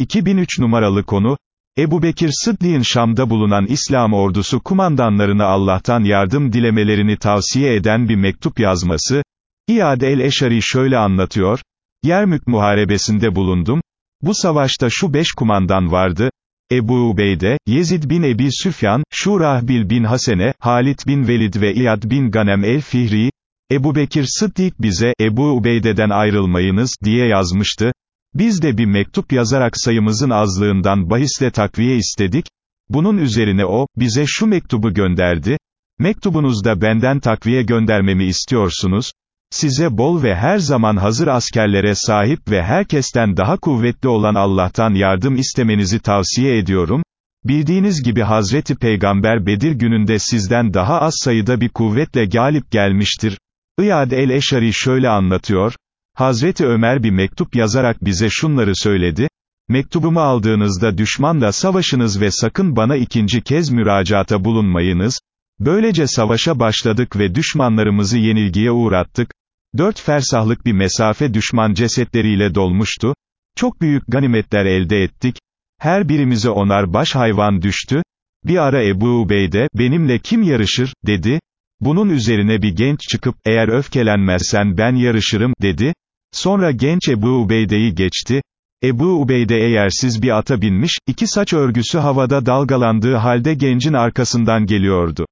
2003 numaralı konu, Ebu Bekir Sıddık'ın Şam'da bulunan İslam ordusu kumandanlarına Allah'tan yardım dilemelerini tavsiye eden bir mektup yazması, İade el-Eşari şöyle anlatıyor, Yermük muharebesinde bulundum, bu savaşta şu beş kumandan vardı, Ebu Ubeyde, Yezid bin Ebi Süfyan, Şurahbil bin Hasene, Halit bin Velid ve İyad bin Ganem el-Fihri, Ebu Bekir Sıddik bize, Ebu Ubeyde'den ayrılmayınız, diye yazmıştı. Biz de bir mektup yazarak sayımızın azlığından bahisle takviye istedik. Bunun üzerine o, bize şu mektubu gönderdi. Mektubunuzda benden takviye göndermemi istiyorsunuz. Size bol ve her zaman hazır askerlere sahip ve herkesten daha kuvvetli olan Allah'tan yardım istemenizi tavsiye ediyorum. Bildiğiniz gibi Hazreti Peygamber Bedir gününde sizden daha az sayıda bir kuvvetle galip gelmiştir. İyad el-Eşari şöyle anlatıyor, Hazreti Ömer bir mektup yazarak bize şunları söyledi, mektubumu aldığınızda düşmanla savaşınız ve sakın bana ikinci kez müracaata bulunmayınız, böylece savaşa başladık ve düşmanlarımızı yenilgiye uğrattık, dört fersahlık bir mesafe düşman cesetleriyle dolmuştu, çok büyük ganimetler elde ettik, her birimize onar baş hayvan düştü, bir ara Ebu Ubeyde, benimle kim yarışır, dedi, bunun üzerine bir genç çıkıp, eğer öfkelenmezsen ben yarışırım, dedi. Sonra genç Ebu Ubeyde'yi geçti. Ebu Ubeyde eğersiz bir ata binmiş, iki saç örgüsü havada dalgalandığı halde gencin arkasından geliyordu.